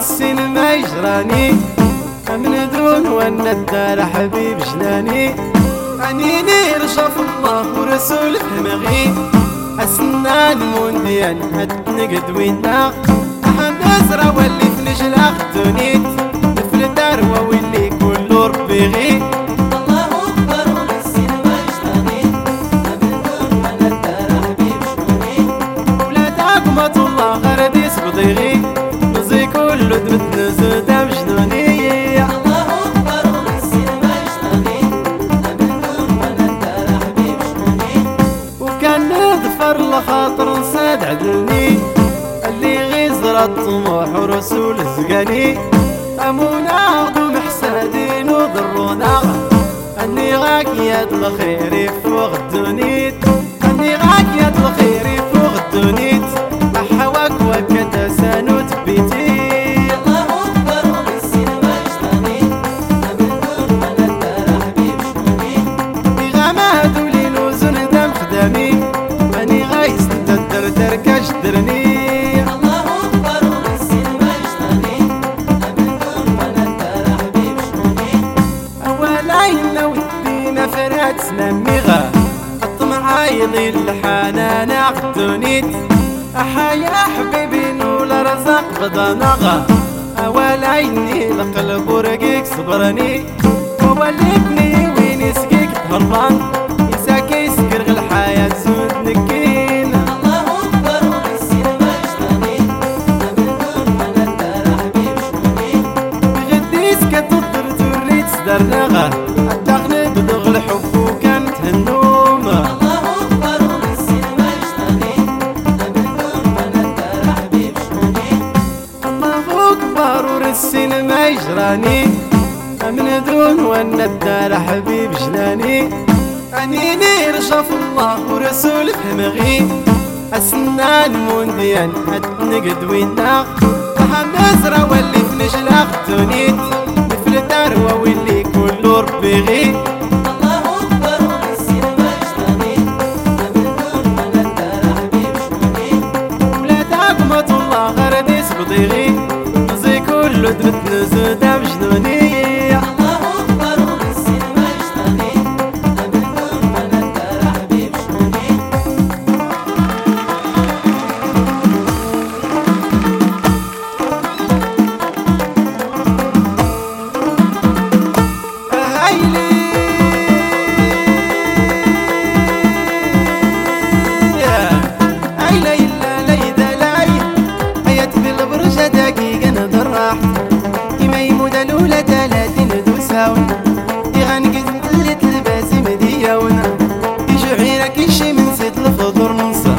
السينما يجراني. من درون وأنا الدار حبيب جناني. عنيني رشاف الله ورسول فهمغي حسنا المونديال هاد نقد وينا أزرع واللي في نجلاخ دونيت في الدار وولي كل ربي غي الله غردي صبضيغي نزي كل دمت نزود مجنونية. الله أكبر والسينما يشتغي الدار حبيب نظفر لخاطر نساد عدلني. الطموح ورسول الزقاني أمونا ومحسادين وضرونا أني غاك يد الخير فوق الدنيت. أني غاك يد الخير فوق الدنيت. الطمع يضي الحنان عقدونيت أحيا حبيبي نول رزق بدنغة أولايني القلب ورقيك صبرني. ووليتني وين يسقيك تهربان يجراني من درون وأنا الدار حبيب جناني. عنيني رشاف الله ورسول فهمغي أسنا المونديال هاد نقد وينا. نزرع واللي في نجلاخ تونيت مثل الدار وولي كل ربي غي. دمت مدياونا يشعيرك كيشي من سيد الفضور ننصى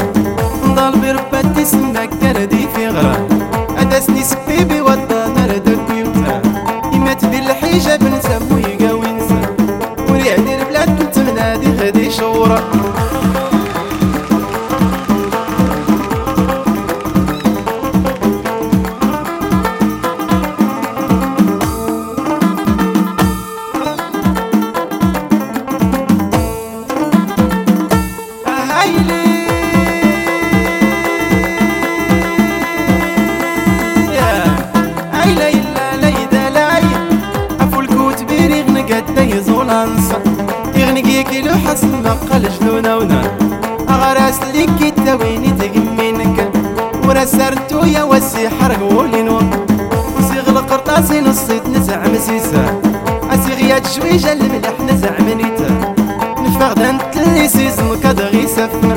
نضال بربات تسمك كردي في غرام أدسني سبيبي وطانا ردك يوتا يمات بالحيجة بنسمو يزولانس يغنقي كيلو حسن بقى جنونا ونا أغراس لي كيتا ويني تقمينك ورا سرتو يا وسي حرق ولينو وسيغ القرطاسي نصيت نزع مسيسا أسيغيات شويجة الملح نزع منيتا نفغدان تلي سيزن كدغي سفنا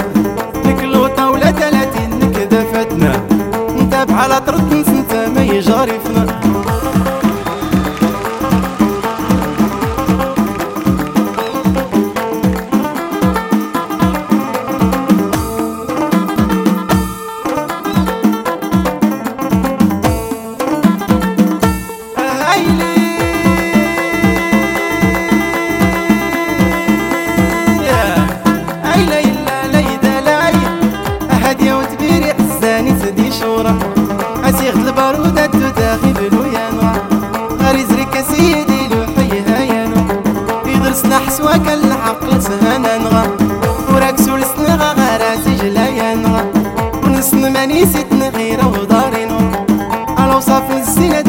البارودة تداخي بلويانو غاري زريك سيدي لوحي هايانو يدرس نحس وكل العقل سهانا نغا. وراك سولسنا غاراتي جلايانو ونسن ماني سيتنا غير ودارينو على وصاف الزينة